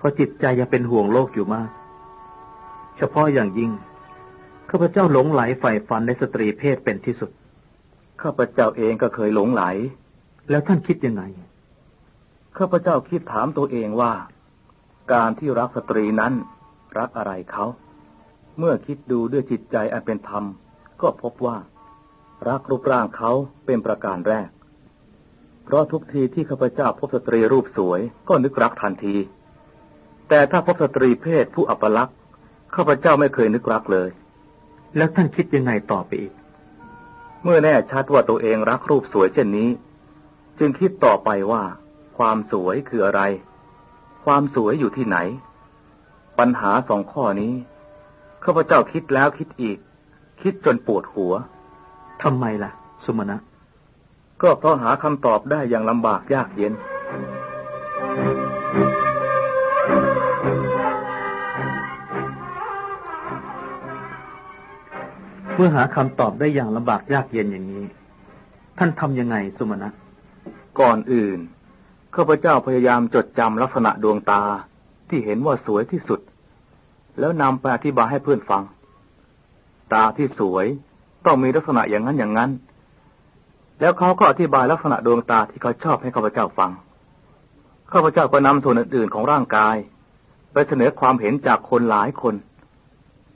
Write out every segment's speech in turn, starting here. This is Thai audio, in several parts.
เพราะจิตใจยังเป็นห่วงโลกอยู่มาก เฉพาะอย่างยิ่งข้าพเจ้าหลงไหลใฝ่ฝันในสตรีเพศเป็นที่สุด ข้าพเจ้าเองก็เคยหลงไหล แล้วท่านคิดยังไง ข้าพเจ้าคิดถามตัวเองว่า การที่รักสตรีนั้น รักอะไรเขา เมื่อคิดดูด้วยจิตใจอันเป็นธรรม ก็พบว่า รักรูปร่างเขาเป็นประการแรก เพราะทุกทีที่ข้าพเจ้าพบสตรีรูปสวยก็นึกรักทันที แต่ถ้าพบสตรีเพศผู้อัปลักษณ์ข้าพเจ้าไม่เคยนึกรักเลย แล้วท่านคิดยังไงต่อไปอีก เมื่อแน่ชัดว่าตัวเองรักรูปสวยเช่นนี้ จึงคิดต่อไปว่า ความสวยคืออะไร ความสวยอยู่ที่ไหน ปัญหาสองข้อนี้ข้าพเจ้าคิดแล้วคิดอีก คิดจนปวดหัวทำไมล่ะ สุมาณะก็เพราะหาคำตอบได้อย่างลำบากยากเย็น เมื่อหาคำตอบได้อย่างลำบากยากเย็นอย่างนี้ ท่านทำยังไงสุมาณะก่อนอื่นข้าพเจ้าพยายามจดจำลักษณะดวงตาที่เห็นว่าสวยที่สุด แล้วนำไปอธิบายให้เพื่อนฟัง ตาที่สวยต้องมีลักษณะอย่างนั้นอย่างนั้น แล้วเขาก็อธิบายลักษณะดวงตาที่เขาชอบให้ข้าพเจ้าฟังข้าพเจ้าก็นำส่วนอื่นๆของร่างกาย ไปเสนอความเห็นจากคนหลายคน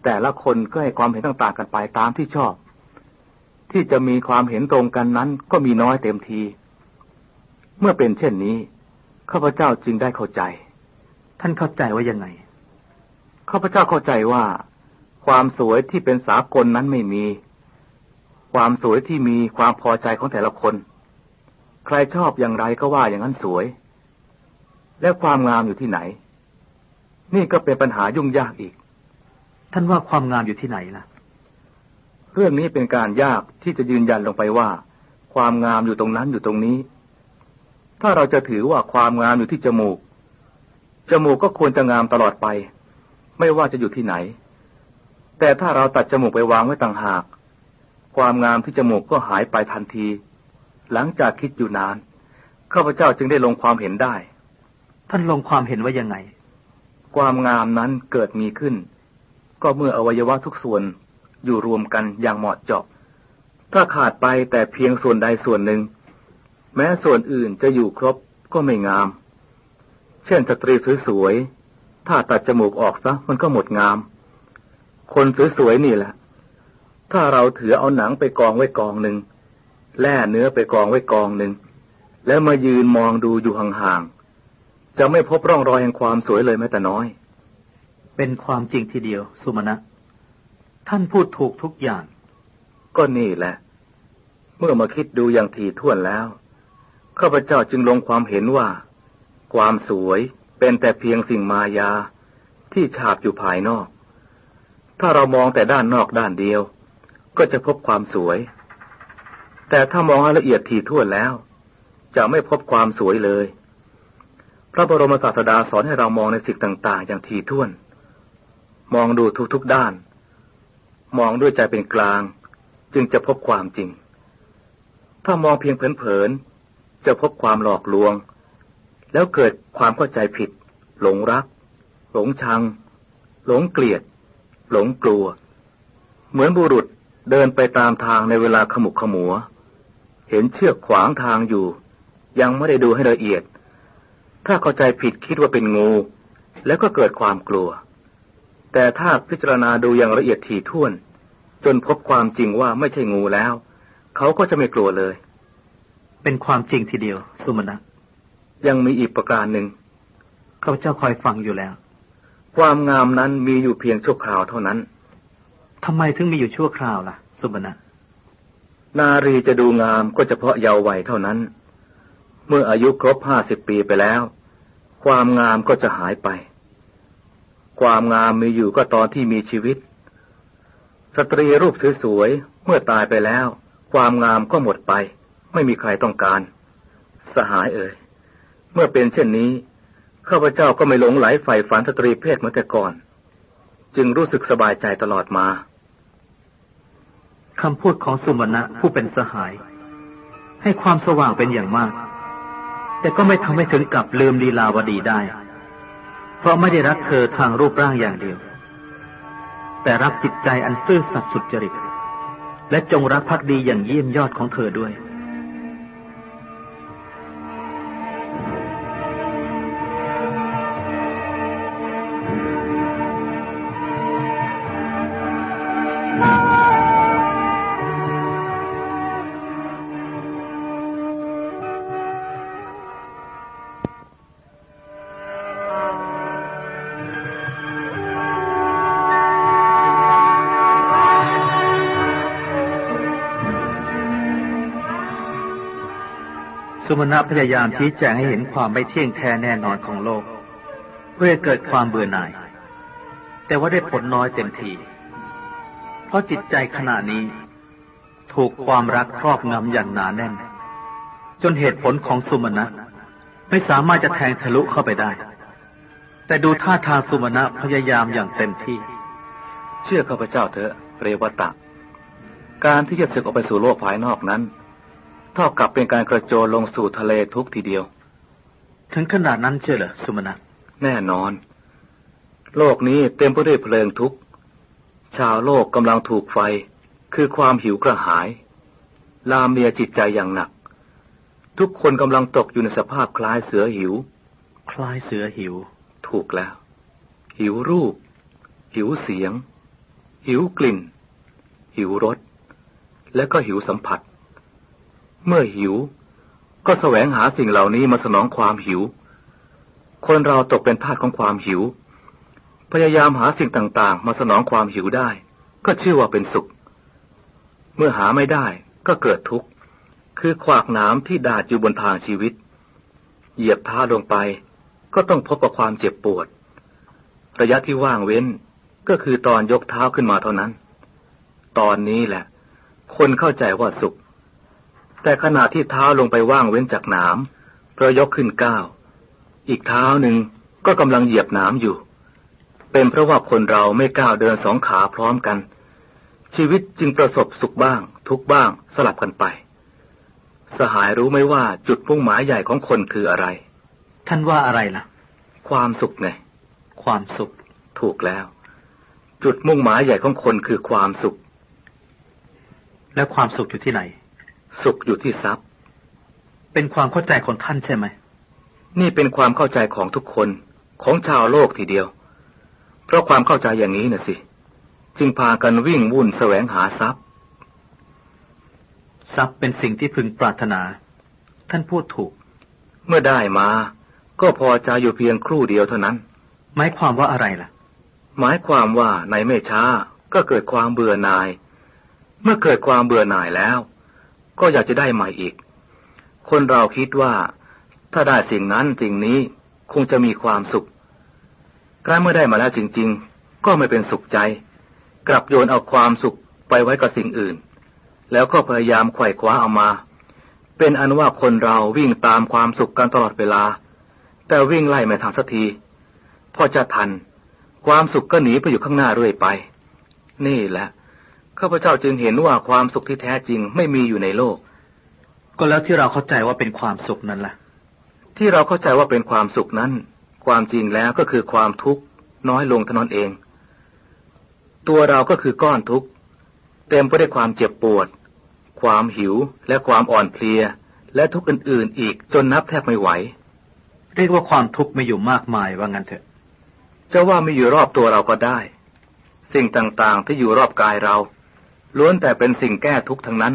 แต่ละคนก็ให้ความเห็นต่างๆกันไปตามที่ชอบ ที่จะมีความเห็นตรงกันนั้นก็มีน้อยเต็มที เมื่อเป็นเช่นนี้ข้าพเจ้าจึงได้เข้าใจ ท่านเข้าใจว่ายังไงข้าพเจ้าเข้าใจว่า ความสวยที่เป็นสากลนั้นไม่มี ความสวยที่มีความพอใจของแต่ละคน ใครชอบอย่างไรก็ว่าอย่างนั้นสวย และความงามอยู่ที่ไหน นี่ก็เป็นปัญหายุ่งยากอีก ท่านว่าความงามอยู่ที่ไหนล่ะ เรื่องนี้เป็นการยากที่จะยืนยันลงไปว่า ความงามอยู่ตรงนั้นอยู่ตรงนี้ ถ้าเราจะถือว่าความงามอยู่ที่จมูก จมูกก็ควรจะงามตลอดไป ไม่ว่าจะอยู่ที่ไหน แต่ถ้าเราตัดจมูกไปวางไว้ต่างหาก ความงามที่จมูกก็หายไปทันที หลังจากคิดอยู่นานข้าพเจ้าจึงได้ลงความเห็นได้ ท่านลงความเห็นว่ายังไง ความงามนั้นเกิดมีขึ้น ก็เมื่ออวัยวะทุกส่วนอยู่รวมกันอย่างเหมาะเจาะ ถ้าขาดไปแต่เพียงส่วนใดส่วนหนึ่ง แม้ส่วนอื่นจะอยู่ครบก็ไม่งาม เช่นสตรีสวยๆ ถ้าตัดจมูกออกซะมันก็หมดงาม คนสวยๆนี่แหละ ถ้าเราถือเอาหนังไปกองไว้กองหนึ่ง แล่เนื้อไปกองไว้กองหนึ่ง แล้วมายืนมองดูอยู่ห่างๆ จะไม่พบร่องรอยแห่งความสวยเลยแม้แต่น้อย เป็นความจริงทีเดียว สุมาณะท่านพูดถูกทุกอย่าง ก็นี่แหละ เมื่อมาคิดดูอย่างถี่ถ้วนแล้วข้าพเจ้าจึงลงความเห็นว่า ความสวยเป็นแต่เพียงสิ่งมายาที่ฉาบอยู่ภายนอก ถ้าเรามองแต่ด้านนอกด้านเดียว ก็จะพบความสวย แต่ถ้ามองให้ละเอียดถี่ถ้วนแล้ว จะไม่พบความสวยเลย พระบรมศาสดาสอนให้เรามองในสิ่งต่าง ๆ อย่างถี่ถ้วน มองดูทุกๆด้าน มองด้วยใจเป็นกลาง จึงจะพบความจริง ถ้ามองเพียงเผินๆจะพบความหลอกลวง แล้วเกิดความเข้าใจผิด หลงรัก หลงชัง หลงเกลียด หลงกลัว เหมือนบุรุษเดินไปตามทางในเวลาขมุกขมัว เห็นเชือกขวางทางอยู่ ยังไม่ได้ดูให้ละเอียด ถ้าเข้าใจผิดคิดว่าเป็นงู แล้วก็เกิดความกลัว แต่ถ้าพิจารณาดูอย่างละเอียดถี่ถ้วน จนพบความจริงว่าไม่ใช่งูแล้ว เขาก็จะไม่กลัวเลย เป็นความจริงทีเดียว สุมาณะยังมีอีกประการหนึ่งข้าพเจ้าคอยฟังอยู่แล้ว ความงามนั้นมีอยู่เพียงชั่วคราวเท่านั้นทำไมถึงมีอยู่ชั่วคราวล่ะ สุมาณะนารีจะดูงามก็เฉพาะเยาว์วัยเท่านั้น เมื่ออายุครบห้าสิบปีไปแล้ว ความงามก็จะหายไป ความงามมีอยู่ก็ตอนที่มีชีวิต สตรีรูปสวยๆเมื่อตายไปแล้ว ความงามก็หมดไป ไม่มีใครต้องการ สหายเอ่ยเมื่อเป็นเช่นนี้ข้าพเจ้าก็ไม่หลงไหลใฝ่ฝันสตรีเพศเหมือนแต่ก่อน จึงรู้สึกสบายใจตลอดมาคำพูดของสุมาณะผู้เป็นสหาย ให้ความสว่างเป็นอย่างมาก แต่ก็ไม่ทำให้ถึงกับลืมลีลาวดีได้ เพราะไม่ได้รักเธอทางรูปร่างอย่างเดียว แต่รักจิตใจอันซื่อสัตย์สุจริต และจงรักภักดีอย่างเยี่ยมยอดของเธอด้วย สุมาณะพยายามชี้แจงให้เห็นความไม่เที่ยงแท้แน่นอนของโลก เพื่อเกิดความเบื่อหน่าย แต่ว่าได้ผลน้อยเต็มทีเพราะจิตใจขณะนี้ ถูกความรักครอบงำอย่างหนาแน่น จนเหตุผลของสุมาณะไม่สามารถจะแทงทะลุเข้าไปได้ แต่ดูท่าทางสุมาณะพยายามอย่างเต็มที่ เชื่อข้าพเจ้าเถอะเรวตะ การที่จะศึกออกไปสู่โลกภายนอกนั้น เท่ากับเป็นการกระโจนลงสู่ทะเลทุกทีเดียว ถึงขนาดนั้นเชื่อเหรอสุมาณะแน่นอน โลกนี้เต็มไปด้วยเพลิงทุกข์ ชาวโลกกำลังถูกไฟ คือความหิวกระหาย ลามเมียจิตใจอย่างหนัก ทุกคนกำลังตกอยู่ในสภาพคล้ายเสือหิว คล้ายเสือหิว ถูกแล้ว หิวรูป หิวเสียง หิวกลิ่น หิวรส และก็หิวสัมผัส เมื่อหิว ก็แสวงหาสิ่งเหล่านี้มาสนองความหิว คนเราตกเป็นทาสของความหิว พยายามหาสิ่งต่างๆ มาสนองความหิวได้ ก็ชื่อว่าเป็นสุข เมื่อหาไม่ได้ก็เกิดทุกข์ คือขวากหนามที่ดาดอยู่บนทางชีวิต เหยียบท้าลงไป ก็ต้องพบกับความเจ็บปวด ระยะที่ว่างเว้นก็คือตอนยกเท้าขึ้นมาเท่านั้น ตอนนี้แหละ คนเข้าใจว่าสุข แต่ขณะที่เท้าลงไปว่างเว้นจากหนามเพราะยกขึ้นก้าว อีกเท้าหนึ่งก็กำลังเหยียบหนามอยู่ เป็นเพราะว่าคนเราไม่ก้าวเดินสองขาพร้อมกัน ชีวิตจึงประสบสุขบ้าง ทุกบ้างสลับกันไป สหายรู้ไหมว่าจุดมุ่งหมายใหญ่ของคนคืออะไร ท่านว่าอะไรล่ะ ความสุขไง ความสุข ถูกแล้ว จุดมุ่งหมายใหญ่ของคนคือความสุข และความสุขอยู่ที่ไหน สุขอยู่ที่ทรัพย์ เป็นความเข้าใจของท่านใช่ไหม นี่เป็นความเข้าใจของทุกคนของชาวโลกทีเดียว เพราะความเข้าใจอย่างนี้นะสิ จึงพากันวิ่งวุ่นแสวงหาทรัพย์ ทรัพย์เป็นสิ่งที่พึงปรารถนา ท่านพูดถูก เมื่อได้มา ก็พอใจอยู่เพียงครู่เดียวเท่านั้น หมายความว่าอะไรล่ะ หมายความว่าในไม่ช้าก็เกิดความเบื่อหน่าย เมื่อเกิดความเบื่อหน่ายแล้ว ก็อยากจะได้ใหม่อีก คนเราคิดว่าถ้าได้สิ่งนั้นสิ่งนี้คงจะมีความสุขการเมื่อได้มาแล้วจริง ๆ ก็ไม่เป็นสุขใจ กลับโยนเอาความสุขไปไว้กับสิ่งอื่น แล้วก็พยายามไขว่คว้าเอามา เป็นอันว่าคนเราวิ่งตามความสุขกันตลอดเวลา แต่วิ่งไล่ไม่ทันสักทีพอจะทัน ความสุขก็หนีไปอยู่ข้างหน้าเรื่อยไป นี่แหละ ข้าพเจ้าจึงเห็นว่าความสุขที่แท้จริงไม่มีอยู่ในโลก ก็แล้วที่เราเข้าใจว่าเป็นความสุขนั้นล่ะ ที่เราเข้าใจว่าเป็นความสุขนั้น ความจริงแล้วก็คือความทุกข์น้อยลงเท่านั้นเอง ตัวเราก็คือก้อนทุกข์เต็มไปด้วยความเจ็บปวด ความหิวและความอ่อนเพลีย และทุกข์อื่นๆอีกจนนับแทบไม่ไหว เรียกว่าความทุกข์ไม่อยู่มากมายว่างั้นเถอะ จะว่าไม่อยู่รอบตัวเราก็ได้ สิ่งต่างๆที่อยู่รอบกายเรา ล้วนแต่เป็นสิ่งแก้ทุกข์ทั้งนั้น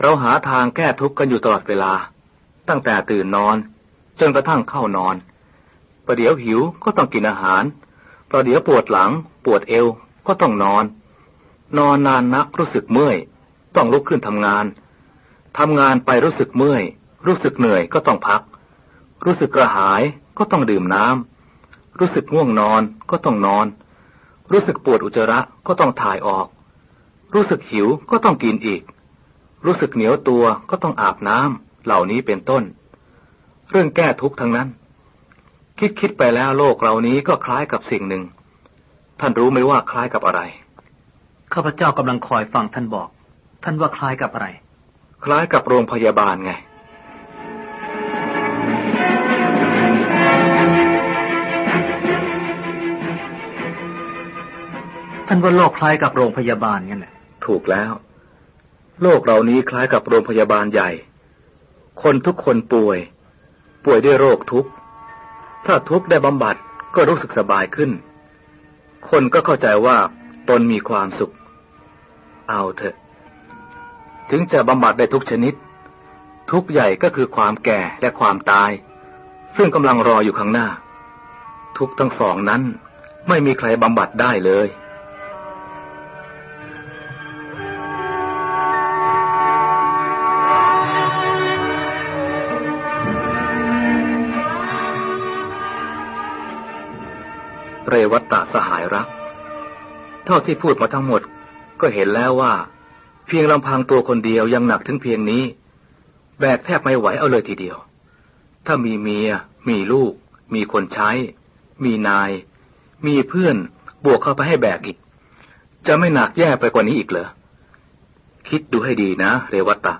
เราหาทางแก้ทุกข์กันอยู่ตลอดเวลา ตั้งแต่ตื่นนอน จนกระทั่งเข้านอน ประเดี๋ยวหิวก็ต้องกินอาหาร ประเดี๋ยวปวดหลัง ปวดเอวก็ต้องนอน นอนนานนักรู้สึกเมื่อย ต้องลุกขึ้นทำงานทำงานไปรู้สึกเมื่อย รู้สึกเหนื่อยก็ต้องพัก รู้สึกกระหายก็ต้องดื่มน้ำรู้สึกง่วงนอนก็ต้องนอน รู้สึกปวดอุจจาระก็ต้องถ่ายออก รู้สึกหิวก็ต้องกินอีก รู้สึกเหนียวตัวก็ต้องอาบน้ำเหล่านี้เป็นต้น เรื่องแก้ทุกข์ทั้งนั้น คิดคิดไปแล้วโลกเหล่านี้ก็คล้ายกับสิ่งหนึ่ง ท่านรู้ไหมว่าคล้ายกับอะไร ข้าพเจ้ากำลังคอยฟังท่านบอก ท่านว่าคล้ายกับอะไร คล้ายกับโรงพยาบาลไงท่านว่าโลกคล้ายกับโรงพยาบาลนั่นแหละ ถูกแล้ว โลกเรานี้คล้ายกับโรงพยาบาลใหญ่ คนทุกคนป่วย ป่วยด้วยโรคทุกข์ ถ้าทุกข์ได้บำบัดก็รู้สึกสบายขึ้น คนก็เข้าใจว่าตนมีความสุข เอาเถอะ ถึงจะบำบัดได้ทุกชนิด ทุกใหญ่ก็คือความแก่และความตาย ซึ่งกำลังรออยู่ข้างหน้า ทุกทั้งสองนั้นไม่มีใครบำบัดได้เลย เรวัตตะสหายรัก เท่าที่พูดมาทั้งหมด ก็เห็นแล้วว่า เพียงลำพังตัวคนเดียวยังหนักถึงเพียงนี้ แบกแทบไม่ไหวเอาเลยทีเดียว ถ้ามีเมีย มีลูก มีคนใช้ มีนาย มีเพื่อนบวกเข้าไปให้แบกอีก จะไม่หนักแย่ไปกว่านี้อีกเหรอ คิดดูให้ดีนะ เรวัตตะ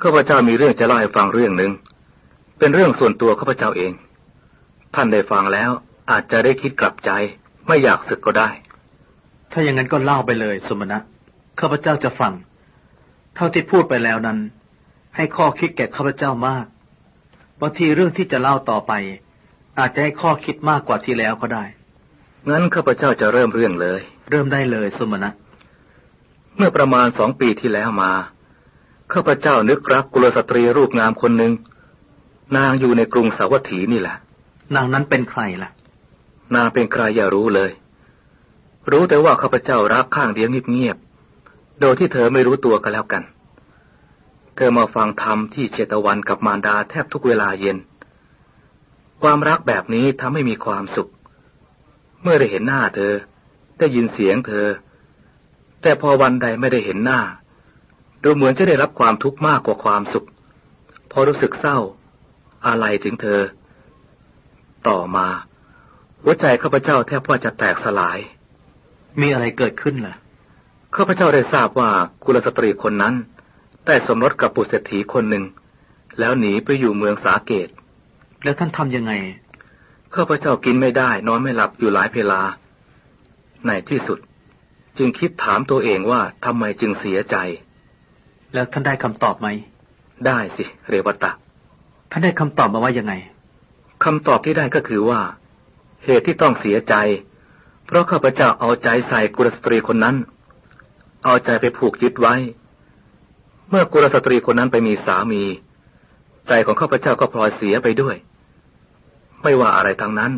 ข้าพเจ้ามีเรื่องจะเล่าให้ฟังเรื่องหนึ่งเป็นเรื่องส่วนตัวข้าพเจ้าเอง ท่านได้ฟังแล้ว อาจจะได้คิดกลับใจ ไม่อยากศึกก็ได้ ถ้าอย่างนั้นก็เล่าไปเลย สมณะข้าพเจ้าจะฟัง เท่าที่พูดไปแล้วนั้น ให้ข้อคิดแก่ข้าพเจ้ามากบางทีเรื่องที่จะเล่าต่อไป อาจจะให้ข้อคิดมากกว่าที่แล้วก็ได้ งั้นข้าพเจ้าจะเริ่มเรื่องเลย เริ่มได้เลยสมณะ เมื่อประมาณสองปีที่แล้วมาข้าพเจ้านึกรักกุลสตรีรูปงามคนหนึ่งนางอยู่ในกรุงสาวัตถีนี่แหละ นางนั้นเป็นใครล่ะ นางเป็นใครอย่ารู้เลย รู้แต่ว่าข้าพเจ้ารักข้างเดียวเงียบๆ โดยที่เธอไม่รู้ตัวกันแล้วกัน เธอมาฟังธรรมที่เชตวันกับมารดาแทบทุกเวลาเย็น ความรักแบบนี้ทำให้มีความสุข เมื่อได้เห็นหน้าเธอ ได้ยินเสียงเธอ แต่พอวันใดไม่ได้เห็นหน้า ดูเหมือนจะได้รับความทุกข์มากกว่าความสุข พอรู้สึกเศร้า อะไรถึงเธอ ต่อมา หัวใจข้าพเจ้าแทบว่าจะแตกสลาย มีอะไรเกิดขึ้นล่ะ ข้าพเจ้าได้ทราบว่ากุลสตรีคนนั้น ได้สมรสกับปุษเศรษฐีคนหนึ่ง แล้วหนีไปอยู่เมืองสาเกต แล้วท่านทำยังไง ข้าพเจ้ากินไม่ได้ นอนไม่หลับอยู่หลายเวลา ในที่สุด จึงคิดถามตัวเองว่าทำไมจึงเสียใจ แล้วท่านได้คำตอบไหม ได้สิ เรวตะ ท่านได้คำตอบมาว่ายังไงคำตอบที่ได้ก็คือว่า เหตุที่ต้องเสียใจ เพราะข้าพเจ้าเอาใจใส่กุลสตรีคนนั้น เอาใจไปผูกยึดไว้ เมื่อกุลสตรีคนนั้นไปมีสามี ใจของข้าพเจ้าก็พลอยเสียไปด้วย ไม่ว่าอะไรทั้งนั้น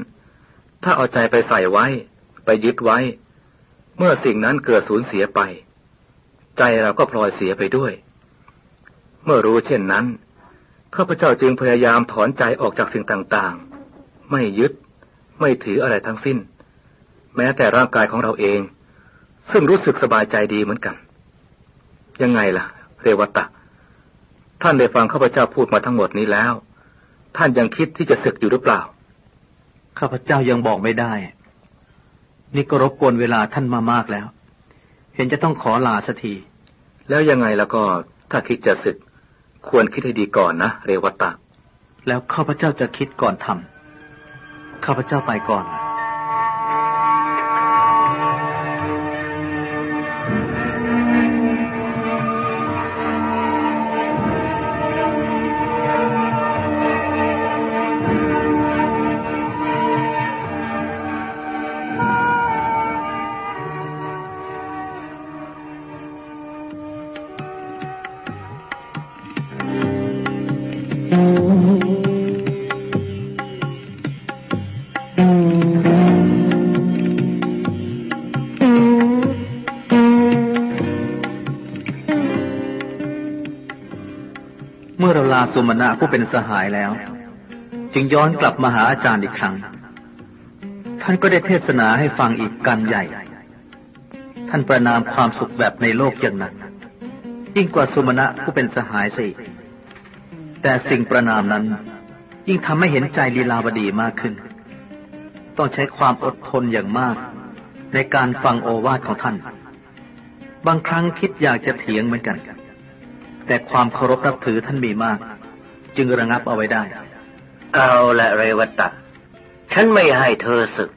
ถ้าเอาใจไปใส่ไว้ ไปยึดไว้ เมื่อสิ่งนั้นเกิดสูญเสียไป ใจเราก็พลอยเสียไปด้วย เมื่อรู้เช่นนั้นข้าพเจ้าจึงพยายามถอนใจออกจากสิ่งต่างๆ ไม่ยึด ไม่ถืออะไรทั้งสิ้น แม้แต่ร่างกายของเราเอง ซึ่งรู้สึกสบายใจดีเหมือนกัน ยังไงล่ะ เรวตะ ท่านได้ฟังข้าพเจ้าพูดมาทั้งหมดนี้แล้ว ท่านยังคิดที่จะศึกอยู่หรือเปล่า ข้าพเจ้ายังบอกไม่ได้ นี่ก็รบกวนเวลาท่านมามากแล้ว เห็นจะต้องขอลาสักที แล้วยังไงแล้วก็ถ้าคิดจะศึก ควรคิดให้ดีก่อนนะ เรวตะ แล้วข้าพเจ้าจะคิดก่อนทำ ข้าพเจ้าไปก่อน สุมาณะผู้เป็นสหายแล้ว จึงย้อนกลับมาหาอาจารย์อีกครั้ง ท่านก็ได้เทศนาให้ฟังอีกการใหญ่ ท่านประนามความสุขแบบในโลกอย่างหนักยิ่งกว่าสุมาณะผู้เป็นสหายสิแต่สิ่งประนามนั้น ยิ่งทำให้เห็นใจลีลาวดีมากขึ้น ต้องใช้ความอดทนอย่างมาก ในการฟังโอวาทของท่าน บางครั้งคิดอยากจะเถียงเหมือนกัน แต่ความเคารพนับถือท่านมีมาก จึงระงับเอาไว้ได้ เอาละเรวตะ ฉันไม่ให้เธอศึก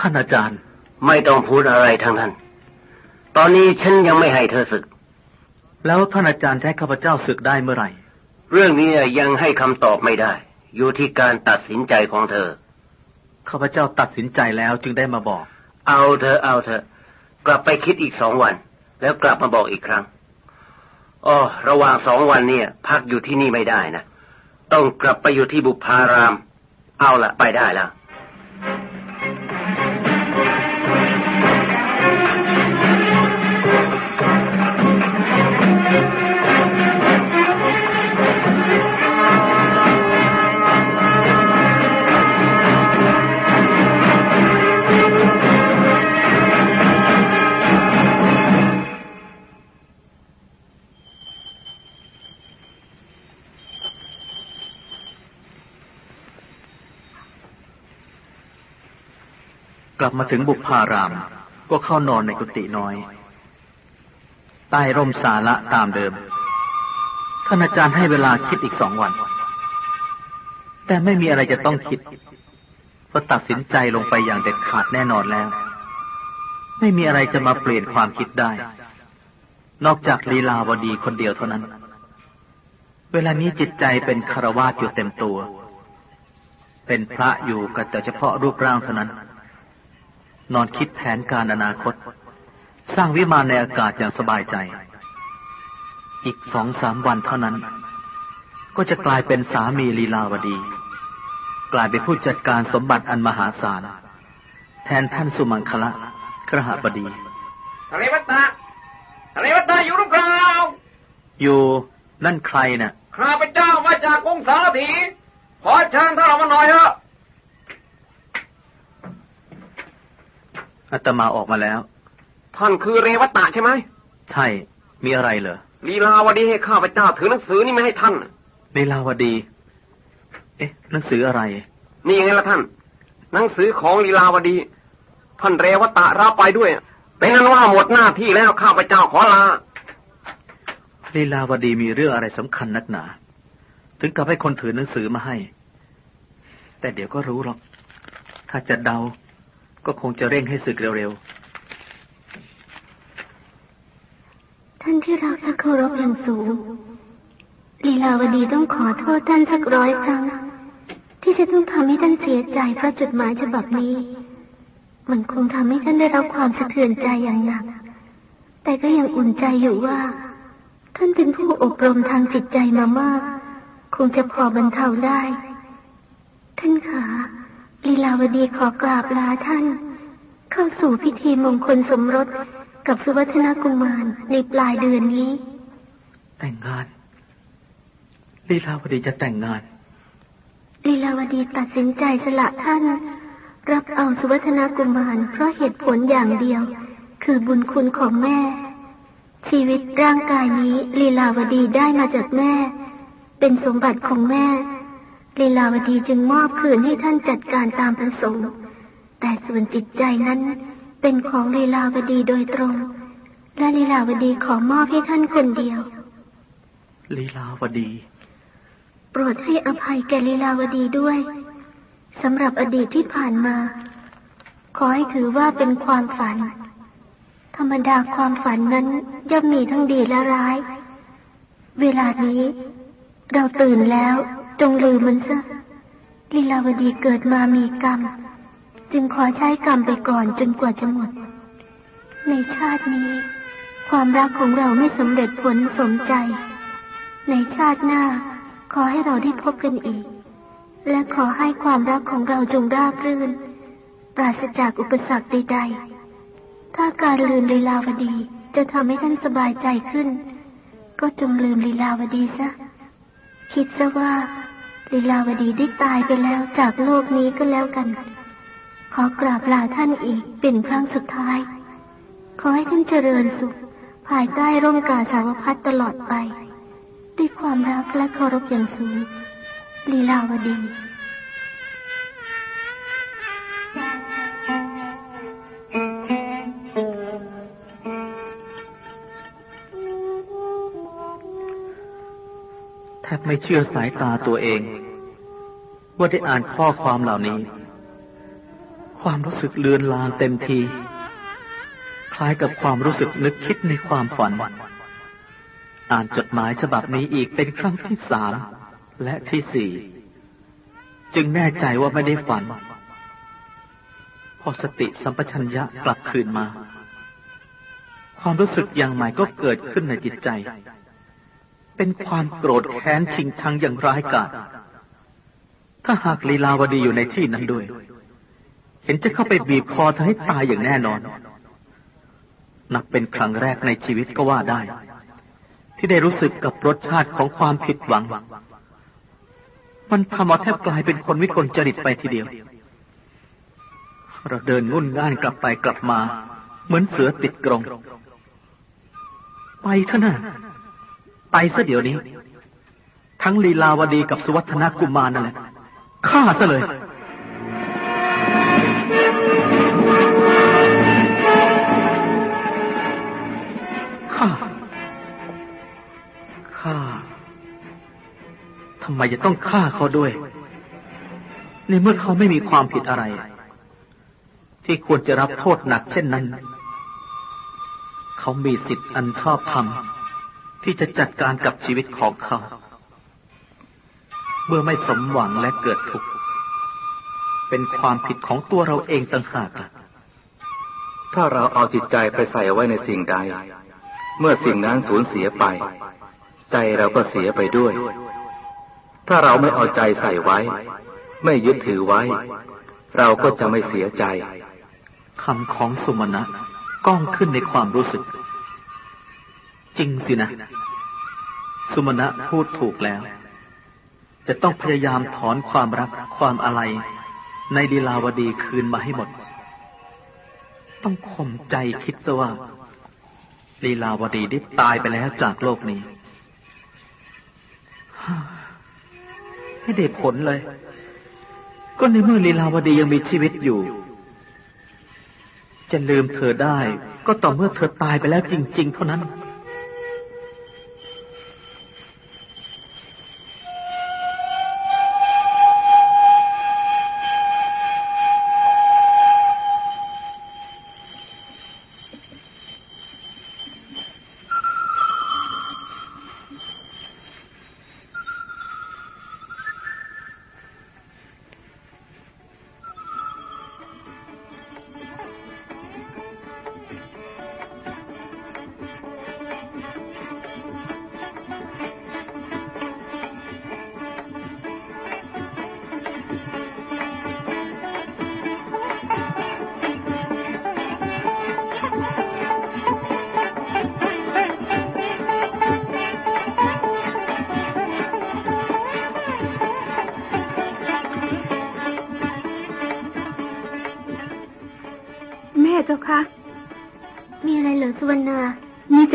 ท่านอาจารย์ ไม่ต้องพูดอะไรทั้งนั้น ตอนนี้ฉันยังไม่ให้เธอศึก แล้วท่านอาจารย์จะให้ข้าพเจ้าศึกได้เมื่อไหร่ เรื่องนี้ยังให้คำตอบไม่ได้ อยู่ที่การตัดสินใจของเธอ ข้าพเจ้าตัดสินใจแล้วจึงได้มาบอก เอาเธอเอาเธอกลับไปคิดอีกสองวัน แล้วกลับมาบอกอีกครั้ง อ๋อระหว่างสองวันเนี่ย พักอยู่ที่นี่ไม่ได้นะ ต้องกลับไปอยู่ที่บุพาราม เอาละไปได้แล้ว ลับมาถึงบุพาราม ก็เข้านอนในกุฏิน้อย ใต้ร่มสาระตามเดิม ท่านอาจารย์ให้เวลาคิดอีกสองวัน แต่ไม่มีอะไรจะต้องคิดเพราะตัดสินใจลงไปอย่างเด็ดขาดแน่นอนแล้ว ไม่มีอะไรจะมาเปลี่ยนความคิดได้ นอกจากลีลาวดีคนเดียวเท่านั้น เวลานี้จิตใจเป็นคารวาสอยู่เต็มตัว เป็นพระอยู่กับแต่เฉพาะรูปร่างเท่านั้น นอนคิดแผนการอนาคต สร้างวิมานในอากาศอย่างสบายใจ อีกสองสามวันเท่านั้น ก็จะกลายเป็นสามีลีลาวดี กลายเป็นผู้จัดการสมบัติอันมหาศาล แทนท่านสุมังคละครหบดีทะเลวัตตาทะเลวัตตาอยู่หรือเปล่าอยู่นั่นใครน่ะข้าพเจ้ามาจากกรุงสารถีขอเชิญท่านออกมาหน่อยเถอะ อาตมาออกมาแล้ว ท่านคือเรวัตตาใช่ไหม ใช่ มีอะไรเหรอ ลีลาวดีให้ข้าพเจ้าถือหนังสือนี่ไม่ให้ท่านลีลาวดี เอ๊ะ หนังสืออะไร นี่ไงล่ะท่าน หนังสือของลีลาวดี ท่านเรวัตตารับไปด้วย เป็นนั้นว่าหมดหน้าที่แล้วข้าพเจ้าขอลาลีลาวดีมีเรื่องอะไรสำคัญนักหนา ถึงกับให้คนถือหนังสือมาให้ แต่เดี๋ยวก็รู้หรอก ถ้าจะเดา ก็คงจะเร่งให้สึกเร็วๆ ท่านที่รักและเคารพอย่างสูง ลีลาวดีต้องขอโทษท่านสักร้อยครั้ง ที่จะต้องทำให้ท่านเสียใจเพราะจดหมายฉบับนี้ มันคงทำให้ท่านได้รับความสะเทือนใจอย่างหนัก แต่ก็ยังอุ่นใจอยู่ว่า ท่านเป็นผู้อบรมทางจิตใจมามาก คงจะพอบรรเทาได้ ท่านขา ลีลาวดีขอกราบลาท่าน เข้าสู่พิธีมงคลสมรสกับสุวัฒนกุมารในปลายเดือนนี้ๆแต่งงานลีลาวดีจะแต่งงานลีลาวดีตัดสินใจสละท่าน รับเอาสุวัฒนกุมารเพราะเหตุผลอย่างเดียว คือบุญคุณของแม่ ชีวิตร่างกายนี้ลีลาวดีได้มาจากแม่ เป็นสมบัติของแม่ ลีลาวดีจึงมอบคืนให้ท่านจัดการตามประสงค์ แต่ส่วนจิตใจนั้นเป็นของลีลาวดีโดยตรง และลีลาวดีขอมอบให้ท่านคนเดียวลีลาวดี โปรดให้อภัยแก่ลีลาวดีด้วยสำหรับอดีตที่ผ่านมา ขอให้ถือว่าเป็นความฝัน ธรรมดาความฝันนั้นย่อมมีทั้งดีและร้าย เวลานี้ เราตื่นแล้ว จงลืมมันซะลีลาวดีเกิดมามีกรรม จึงขอใช้กรรมไปก่อนจนกว่าจะหมด ในชาตินี้ ความรักของเราไม่สำเร็จผลสมใจ ในชาติหน้าขอให้เราได้พบกันอีก และขอให้ความรักของเราจงราบรื่น ปราศจากอุปสรรคใดๆ ถ้าการลืมลีลาวดีจะทำให้ท่านสบายใจขึ้น ก็จงลืมลีลาวดีซะ คิดซะว่า ลีลาวดีได้ตายไปแล้วจากโลกนี้ก็แล้วกัน ขอกราบลาท่านอีกเป็นครั้งสุดท้าย ขอให้ท่านเจริญสุข ภายใต้ร่มกาสาวพัดตลอดไป ด้วยความรักและเคารพอย่างสูงลีลาวดี บไม่เชื่อสายตาตัวเอง ว่าได้อ่านข้อความเหล่านี้ ความรู้สึกเลือนลางเต็มทีลล้ายกับความรู้สึกนึกคิดในความฝัน อ่านจดหมายฉบับนี้อีกเป็นครั้งที่สามและที่สี่จึงแน่ใจว่าไม่ได้ฝัน พอสติสัมปชัญญะกลับคืนมา ความรู้สึกอย่างใหม่ก็เกิดขึ้นในจิตใจ เป็นความโกรธแค้นชิงชังอย่างร้ายกาจถ้าหากลีลาวดีอยู่ในที่นั้นด้วย เห็นจะเข้าไปบีบคอเธอให้ตายอย่างแน่นอน นับเป็นครั้งแรกในชีวิตก็ว่าได้ ที่ได้รู้สึกกับรสชาติของความผิดหวัง มันทำเอาแทบกลายเป็นคนวิกลจริตไปทีเดียว เราเดินงุ่นง่านกลับไปกลับมา เหมือนเสือติดกรง ไปเถอะนะ ไปซะเดี๋ยวนี้ ทั้งลีลาวดีกับสุวัฒนกุมารนั่นแหละฆ่าซะเลยฆ่าฆ่าทำไมจะต้องฆ่าเขาด้วย ในเมื่อเขาไม่มีความผิดอะไร ที่ควรจะรับโทษหนักเช่นนั้น เขามีสิทธิ์อันชอบธรรม ที่จะจัดการกับชีวิตของเขา เมื่อไม่สมหวังและเกิดทุกข์เป็นความผิดของตัวเราเองต่างหากถ้าเราเอาจิตใจไปใส่ไว้ในสิ่งใด เมื่อสิ่งนั้นสูญเสียไป ใจเราก็เสียไปด้วย ถ้าเราไม่เอาใจใส่ไว้ ไม่ยึดถือไว้ เราก็จะไม่เสียใจคำของสุมาณะก้องขึ้นในความรู้สึก จริงสินะ สุมาณะพูดถูกแล้ว จะต้องพยายามถอนความรักความอะไร ในดีลาวดีคืนมาให้หมด ต้องข่มใจคิดซะว่าลีลาวดีได้ตายไปแล้วจากโลกนี้ไม่ได้ผลเลย ก็ในเมื่อลีลาวดียังมีชีวิตอยู่ จะลืมเธอได้ ก็ต่อเมื่อเธอตายไปแล้วจริง ๆ เท่านั้น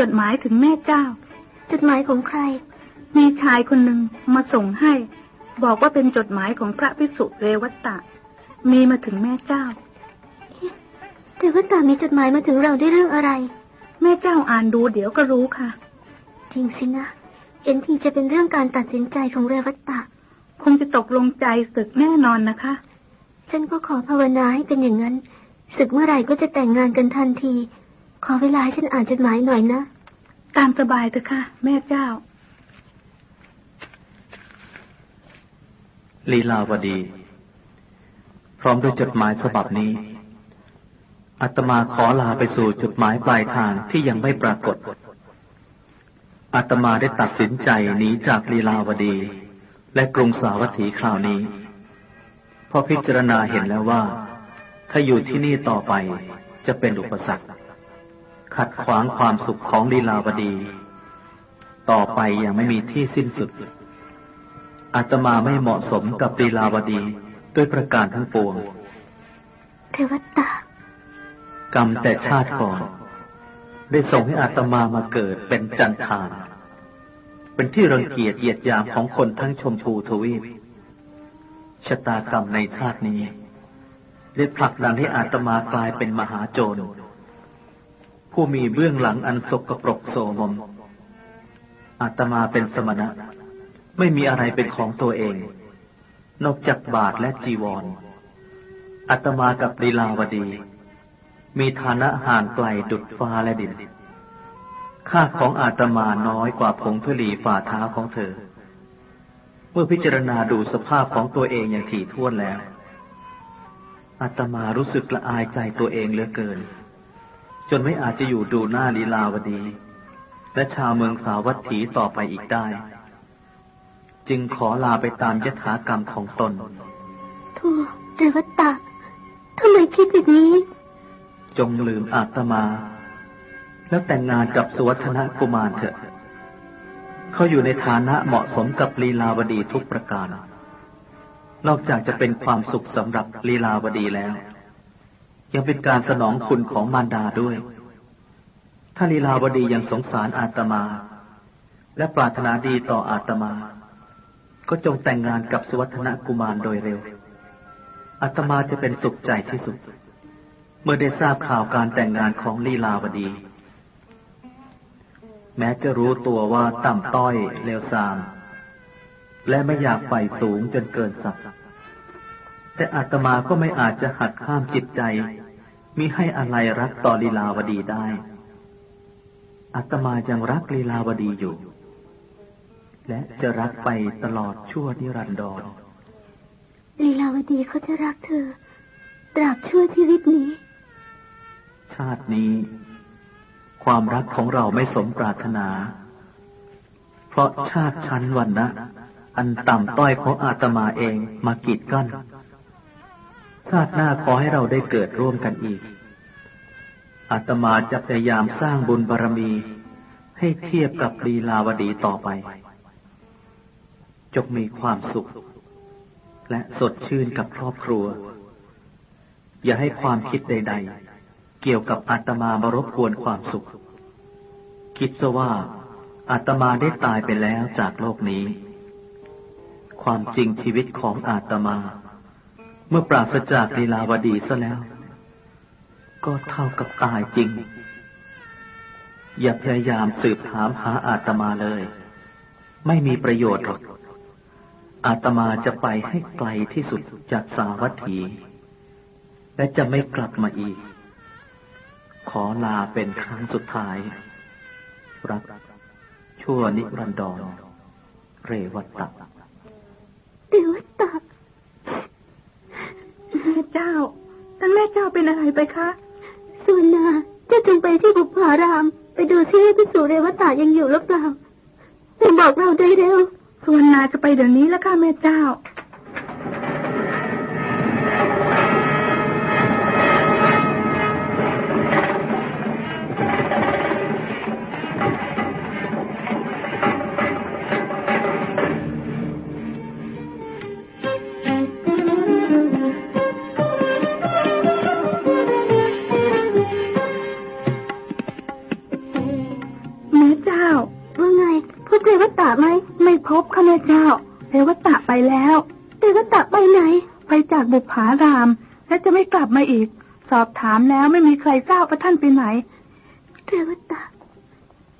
ดหมายถึงแม่เจ้า จดหมายของใคร มีชายคนหนึ่งมาส่งให้ บอกว่าเป็นจดหมายของพระพิสุเรวัตตะ มีมาถึงแม่เจ้าแต่ว่าตามีจดหมายมาถึงเราได้เรื่องอะไร แม่เจ้าอ่านดูเดี๋ยวก็รู้ค่ะ จริงสินะเอ็นทีจะเป็นเรื่องการตัดสินใจของเรวัตตะ คงจะตกลงใจศึกแน่นอนนะคะ ฉันก็ขอภาวนาให้เป็นอย่างนั้นศึกเมื่อไหร่ก็จะแต่งงานกันทันที ขอเวลาให้ฉันอ่านจดหมายหน่อยนะ ตามสบายเถอะค่ะ แม่เจ้า ลีลาวดี พร้อมด้วยจดหมายฉบับนี้อาตมาขอลาไปสู่จุดหมายปลายทางที่ยังไม่ปรากฏอาตมาได้ตัดสินใจหนีจากลีลาวดี และกรุงสาวัตถีคราวนี้เพราะพิจารณาเห็นแล้วว่า ถ้าอยู่ที่นี่ต่อไปจะเป็นอุปสรรค ขัดขวางความสุขของลีลาวดี ต่อไปยังไม่มีที่สิ้นสุด อาตมาไม่เหมาะสมกับลีลาวดีด้วยประการทั้งปวงเรวัตตะกรรมแต่ชาติก่อน ได้ส่งให้อาตมามาเกิดเป็นจันทาน เป็นที่รังเกียจเหยียดหยามของคนทั้งชมพูทวีปชะตากรรมในชาตินี้ ได้ผลักดันให้อาตมากลายเป็นมหาโจร ผู้มีเบื้องหลังอันสกปรกโสมม อาตมาเป็นสมณะ ไม่มีอะไรเป็นของตัวเอง นอกจากบาทและจีวรอาตมากับลีลาวดี มีฐานะห่างไกลดุดฟ้าและดิน ค่าของอาตมาน้อยกว่าผงธุลีฝ่าเท้าของเธอ เมื่อพิจารณาดูสภาพของตัวเองอย่างถี่ถ้วนแล้วอาตมารู้สึกละอายใจตัวเองเหลือเกิน นไม่อาจจะอยู่ดูหน้าลีลาวดี และชาวเมืองสาวัตถีต่อไปอีกได้ จึงขอลาไปตามยถากรรมของตนทูเรวตะทำไมคิดอย่างนี้ จงลืมอาตมา แล้วแต่งงานกับสุวัฒนกุมารเถอะเขาอยู่ในฐานะเหมาะสมกับลีลาวดีทุกประการ นอกจากจะเป็นความสุขสำหรับลีลาวดีแล้ว ยังเป็นการสนองคุณของมารดาด้วย ถ้าลีลาวดียังสงสารอาตมา และปรารถนาดีต่ออาตมา ก็จงแต่งงานกับสุวัฒนกุมารโดยเร็ว อาตมาจะเป็นสุขใจที่สุด เมื่อได้ทราบข่าวการแต่งงานของลีลาวดี แม้จะรู้ตัวว่าต่ำต้อยเลวทราม และไม่อยากไปสูงจนเกินศักดิ์ แต่อาตมาก็ไม่อาจจะหักห้ามจิตใจ มิให้อาลัยรักต่อลีลาวดีได้อาตมายังรักลีลาวดีอยู่ และจะรักไปตลอดชั่วนิรันดรลีลาวดีเขาจะรักเธอ ตราบชั่วชีวิตนี้ ชาตินี้ ความรักของเราไม่สมปรารถนา เพราะชาติชั้นวันนะอันต่ำต้อยของอาตมาเองมากีดกั้น ชาติหน้าขอให้เราได้เกิดร่วมกันอีก อาตมาจะพยายามสร้างบุญบารรมี ให้เทียบกับลีลาวดีต่อไป จงมีความสุข และสดชื่นกับครอบครัว อย่าให้ความคิดใด ๆ เกี่ยวกับอาตมามารบกวนความสุข คิดซะว่าอาตมาได้ตายไปแล้วจากโลกนี้ ความจริงชีวิตของอาตมา มื่อปราศจากลีลาวดีซะแล้ว ก็เท่ากับตายจริง อย่าพยายามสืบถามหาอาตมาเลย ไม่มีประโยชน์หรอก อาตมาจะไปให้ไกลที่สุดจากสาวัตถี และจะไม่กลับมาอีก ขอลาเป็นครั้งสุดท้าย รัก ชั่วนิรันดร เรวัตตะเรวตะ แม่เจ้า ทั้งแม่เจ้าเป็นอะไรไปคะสุนาเจะจงไปที่บุพาราม ไปดูที่พิสูเรวตายังอยู่หรือเปล่าจงบอกเราได้เร็วสุวนนาจะไปเดี๋ยวนี้แล้วค่ะแม่เจ้า พบค่ะแม่เจ้าเรวตะไปแล้วเรวตะไปไหน ไปจากบุพาราม และจะไม่กลับมาอีก สอบถามแล้วไม่มีใครทราบว่าท่านไปไหนเรวตะ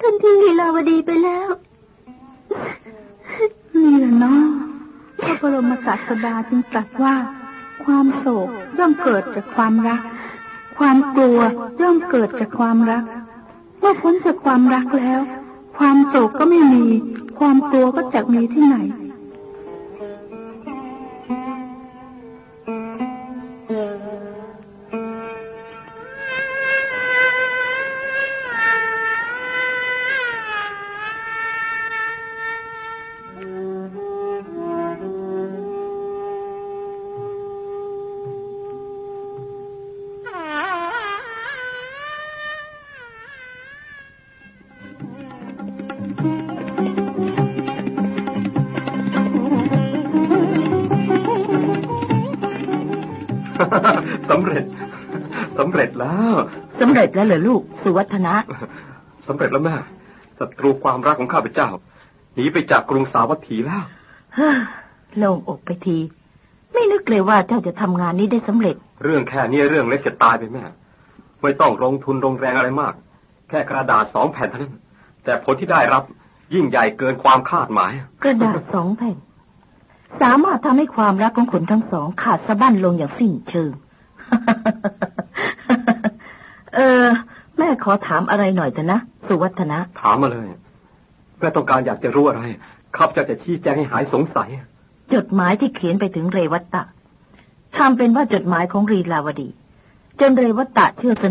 ท่านทิ้งลีลาวดีไปแล้วนี่แหละเนาะพระบรมศาสดาจึงตรัสว่า ความโศกย่อมเกิดจากความรัก ความกลัวย่อมเกิดจากความรัก เมื่อพ้นจากความรักแล้ว ความโศกก็ไม่มี ความกลัวก็จะมีที่ไหน สำเร็จสำเร็จแล้วสำเร็จแล้วเหรอลูกสุวัฒนะสำเร็จแล้วแม่ศัตรูความรักของข้าพเจ้าหนีไปจากกรุงสาวัตถีแล้วเฮ้อโล่งอกไปที ไม่นึกเลยว่าเจ้าจะทำงานนี้ได้สำเร็จ เรื่องแค่นี้เรื่องเล็กจะตายไปแม่ไม่ต้องลงทุนลงแรงอะไรมาก แค่กระดาษสองแผ่นเท่านั้นแต่ผลที่ได้รับยิ่งใหญ่เกินความคาดหมาย กระดาษสองแผ่น สามารถทำให้ความรักของคนทั้งสองขาดสะบั้นลงอย่างสิ้นเชิงขอถามอะไรหน่อยเถอะนะ สุวัฒนะ ถามมาเลย แม่ต้องการอยากจะรู้อะไรข้าพเจ้าจะชี้แจงให้หายสงสัย จดหมายที่เขียนไปถึงเรวัตตะทำเป็นว่าจดหมายของรีลาวดี จนเรวัตตะเชื่อส